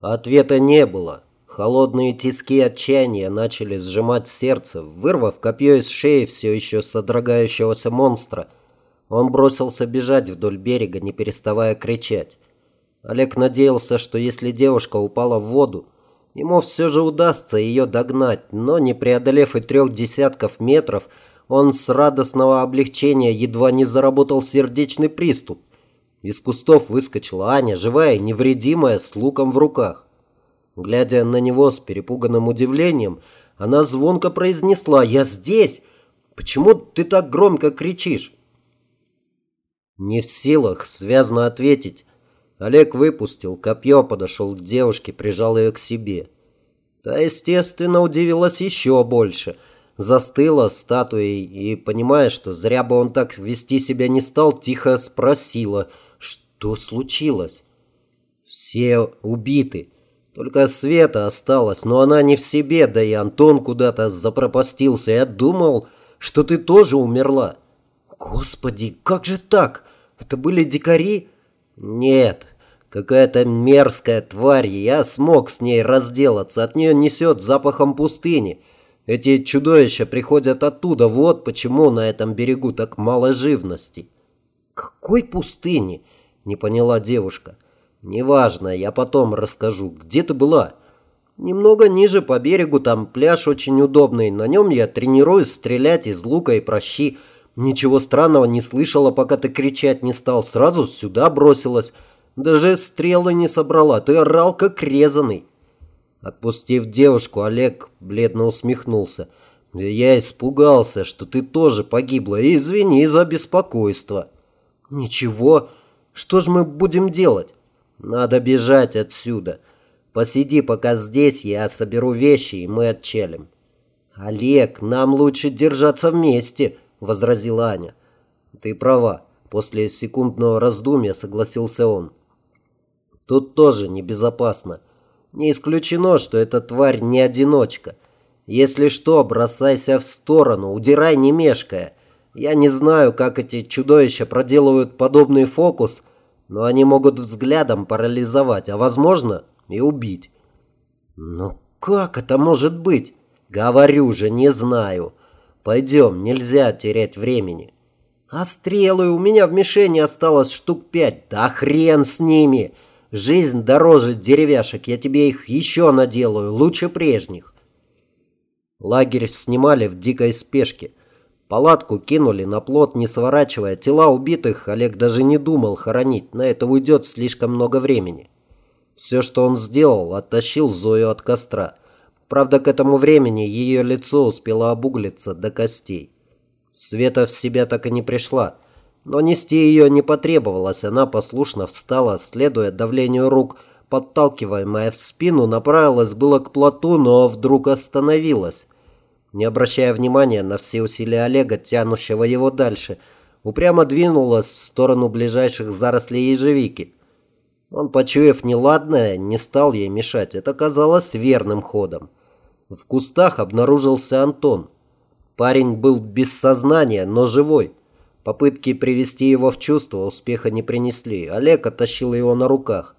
Ответа не было. Холодные тиски отчаяния начали сжимать сердце, вырвав копье из шеи все еще содрогающегося монстра. Он бросился бежать вдоль берега, не переставая кричать. Олег надеялся, что если девушка упала в воду, ему все же удастся ее догнать, но не преодолев и трех десятков метров, он с радостного облегчения едва не заработал сердечный приступ. Из кустов выскочила Аня, живая невредимая, с луком в руках. Глядя на него с перепуганным удивлением, она звонко произнесла «Я здесь! Почему ты так громко кричишь?» Не в силах связно ответить, Олег выпустил копье, подошел к девушке, прижал ее к себе. Та, естественно, удивилась еще больше. Застыла статуей и, понимая, что зря бы он так вести себя не стал, тихо спросила, что случилось. Все убиты. Только Света осталась, но она не в себе, да и Антон куда-то запропастился. Я думал, что ты тоже умерла. Господи, как же так? Это были дикари? Нет, какая-то мерзкая тварь. Я смог с ней разделаться. От нее несет запахом пустыни. Эти чудовища приходят оттуда. Вот почему на этом берегу так мало живности. Какой пустыни? Не поняла девушка. Неважно, я потом расскажу. Где ты была? Немного ниже по берегу, там пляж очень удобный. На нем я тренируюсь стрелять из лука и прощи. Ничего странного не слышала, пока ты кричать не стал. Сразу сюда бросилась. Даже стрелы не собрала. Ты орал, как резанный. Отпустив девушку, Олег бледно усмехнулся. Я испугался, что ты тоже погибла. Извини за беспокойство. Ничего. Что ж мы будем делать? Надо бежать отсюда. Посиди пока здесь, я соберу вещи, и мы отчалим. Олег, нам лучше держаться вместе. – возразила Аня. «Ты права», – после секундного раздумья согласился он. «Тут тоже небезопасно. Не исключено, что эта тварь не одиночка. Если что, бросайся в сторону, удирай не мешкая. Я не знаю, как эти чудовища проделывают подобный фокус, но они могут взглядом парализовать, а возможно и убить». «Но как это может быть?» «Говорю же, не знаю». Пойдем, нельзя терять времени. А стрелы у меня в мишени осталось штук пять. Да хрен с ними. Жизнь дороже деревяшек. Я тебе их еще наделаю, лучше прежних. Лагерь снимали в дикой спешке. Палатку кинули на плот, не сворачивая. Тела убитых Олег даже не думал хоронить. На это уйдет слишком много времени. Все, что он сделал, оттащил Зою от костра. Правда, к этому времени ее лицо успело обуглиться до костей. Света в себя так и не пришла, но нести ее не потребовалось. Она послушно встала, следуя давлению рук, подталкиваемая в спину, направилась было к плоту, но вдруг остановилась. Не обращая внимания на все усилия Олега, тянущего его дальше, упрямо двинулась в сторону ближайших зарослей ежевики. Он, почуяв неладное, не стал ей мешать. Это казалось верным ходом. В кустах обнаружился Антон. Парень был без сознания, но живой. Попытки привести его в чувство успеха не принесли. Олег оттащил его на руках.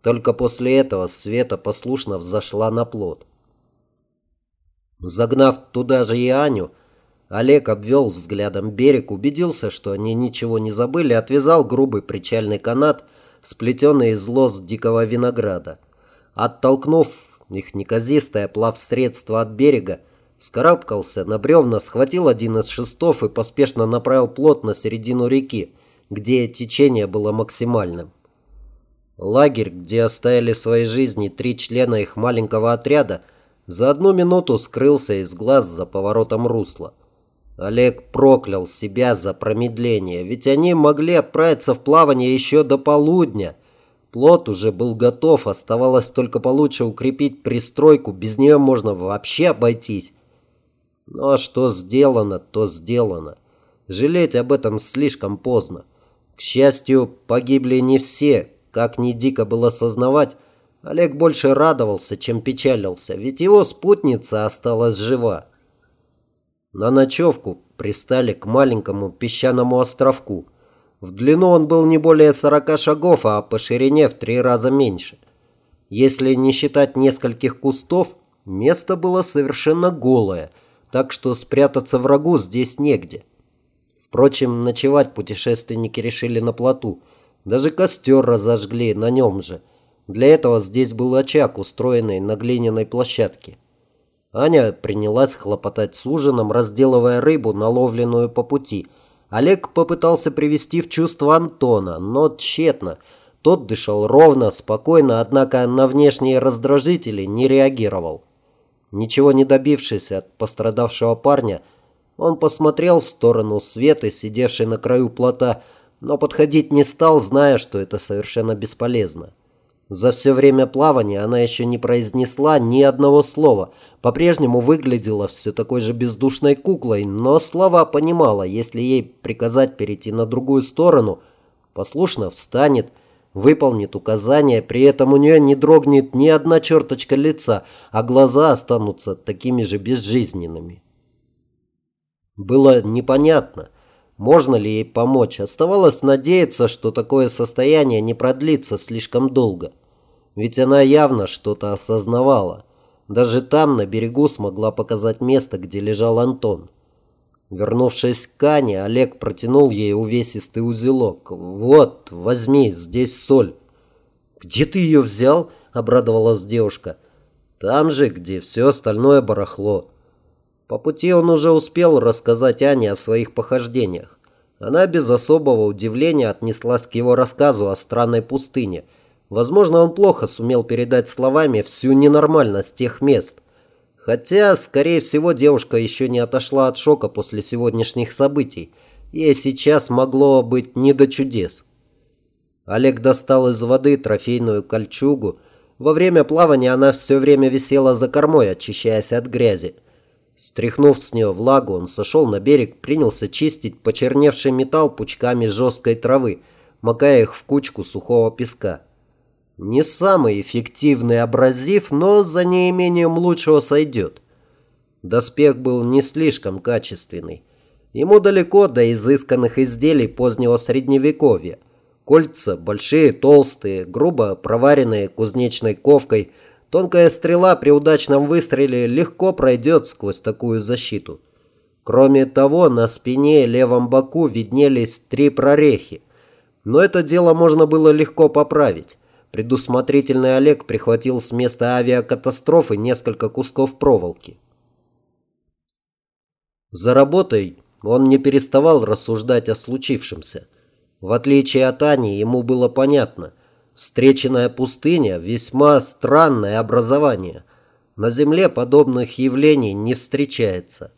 Только после этого Света послушно взошла на плот. Загнав туда же и Аню, Олег обвел взглядом берег, убедился, что они ничего не забыли, отвязал грубый причальный канат, сплетенный из лоз дикого винограда. Оттолкнув их неказистое плавсредство от берега, вскарабкался на бревна, схватил один из шестов и поспешно направил плот на середину реки, где течение было максимальным. Лагерь, где оставили свои жизни три члена их маленького отряда, за одну минуту скрылся из глаз за поворотом русла. Олег проклял себя за промедление, ведь они могли отправиться в плавание еще до полудня – Плот уже был готов, оставалось только получше укрепить пристройку, без нее можно вообще обойтись. Но что сделано, то сделано. Жалеть об этом слишком поздно. К счастью, погибли не все, как ни дико было сознавать. Олег больше радовался, чем печалился, ведь его спутница осталась жива. На ночевку пристали к маленькому песчаному островку. В длину он был не более 40 шагов, а по ширине в три раза меньше. Если не считать нескольких кустов, место было совершенно голое, так что спрятаться врагу здесь негде. Впрочем, ночевать путешественники решили на плоту. Даже костер разожгли на нем же. Для этого здесь был очаг, устроенный на глиняной площадке. Аня принялась хлопотать с ужином, разделывая рыбу, наловленную по пути. Олег попытался привести в чувство Антона, но тщетно. Тот дышал ровно, спокойно, однако на внешние раздражители не реагировал. Ничего не добившись от пострадавшего парня, он посмотрел в сторону Светы, сидевшей на краю плота, но подходить не стал, зная, что это совершенно бесполезно. За все время плавания она еще не произнесла ни одного слова, по-прежнему выглядела все такой же бездушной куклой, но слова понимала, если ей приказать перейти на другую сторону, послушно встанет, выполнит указания, при этом у нее не дрогнет ни одна черточка лица, а глаза останутся такими же безжизненными. Было непонятно, можно ли ей помочь. Оставалось надеяться, что такое состояние не продлится слишком долго. Ведь она явно что-то осознавала. Даже там, на берегу, смогла показать место, где лежал Антон. Вернувшись к Ане, Олег протянул ей увесистый узелок. «Вот, возьми, здесь соль». «Где ты ее взял?» – обрадовалась девушка. «Там же, где все остальное барахло». По пути он уже успел рассказать Ане о своих похождениях. Она без особого удивления отнеслась к его рассказу о странной пустыне. Возможно, он плохо сумел передать словами всю ненормальность тех мест. Хотя, скорее всего, девушка еще не отошла от шока после сегодняшних событий. Ей сейчас могло быть не до чудес. Олег достал из воды трофейную кольчугу. Во время плавания она все время висела за кормой, очищаясь от грязи. Стряхнув с нее влагу, он сошел на берег, принялся чистить почерневший металл пучками жесткой травы, макая их в кучку сухого песка. Не самый эффективный абразив, но за неимением лучшего сойдет. Доспех был не слишком качественный. Ему далеко до изысканных изделий позднего средневековья. Кольца большие, толстые, грубо проваренные кузнечной ковкой – Тонкая стрела при удачном выстреле легко пройдет сквозь такую защиту. Кроме того, на спине и левом боку виднелись три прорехи. Но это дело можно было легко поправить. Предусмотрительный Олег прихватил с места авиакатастрофы несколько кусков проволоки. За работой он не переставал рассуждать о случившемся. В отличие от Ани, ему было понятно – Встреченная пустыня – весьма странное образование. На Земле подобных явлений не встречается.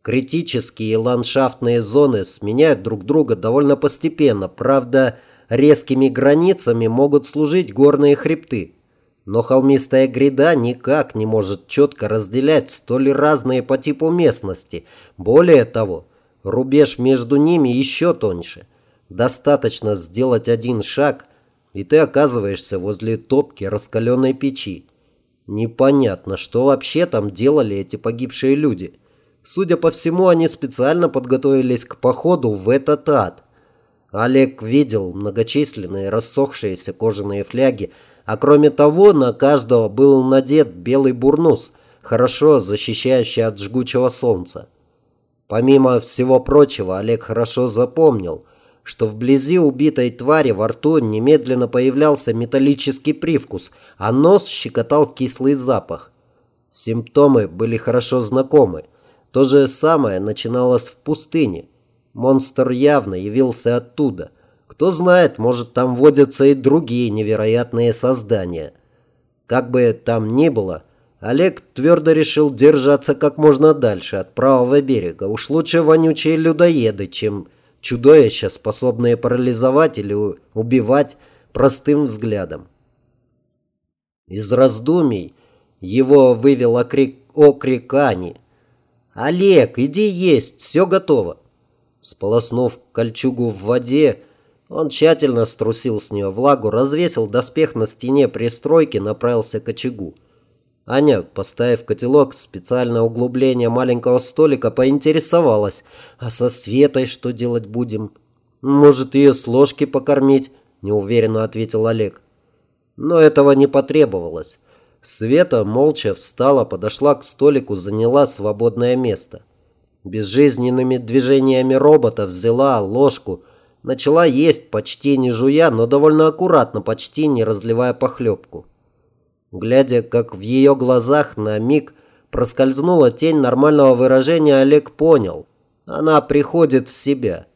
Критические ландшафтные зоны сменяют друг друга довольно постепенно, правда, резкими границами могут служить горные хребты. Но холмистая гряда никак не может четко разделять столь разные по типу местности. Более того, рубеж между ними еще тоньше. Достаточно сделать один шаг – и ты оказываешься возле топки раскаленной печи. Непонятно, что вообще там делали эти погибшие люди. Судя по всему, они специально подготовились к походу в этот ад. Олег видел многочисленные рассохшиеся кожаные фляги, а кроме того, на каждого был надет белый бурнус, хорошо защищающий от жгучего солнца. Помимо всего прочего, Олег хорошо запомнил – что вблизи убитой твари во рту немедленно появлялся металлический привкус, а нос щекотал кислый запах. Симптомы были хорошо знакомы. То же самое начиналось в пустыне. Монстр явно явился оттуда. Кто знает, может там водятся и другие невероятные создания. Как бы там ни было, Олег твердо решил держаться как можно дальше от правого берега. Уж лучше вонючие людоеды, чем чудовища, способные парализовать или убивать простым взглядом. Из раздумий его вывел окрик, окрик Ани. «Олег, иди есть, все готово!» Сполоснув кольчугу в воде, он тщательно струсил с нее влагу, развесил доспех на стене пристройки, направился к очагу. Аня, поставив котелок в специальное углубление маленького столика, поинтересовалась, а со Светой что делать будем? Может, ее с ложки покормить? Неуверенно ответил Олег. Но этого не потребовалось. Света молча встала, подошла к столику, заняла свободное место. Безжизненными движениями робота взяла ложку, начала есть, почти не жуя, но довольно аккуратно, почти не разливая похлебку. Глядя, как в ее глазах на миг проскользнула тень нормального выражения, Олег понял. Она приходит в себя.